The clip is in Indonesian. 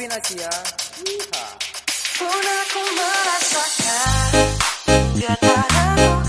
Ipin Asia. Pun aku merasakan Dia padamu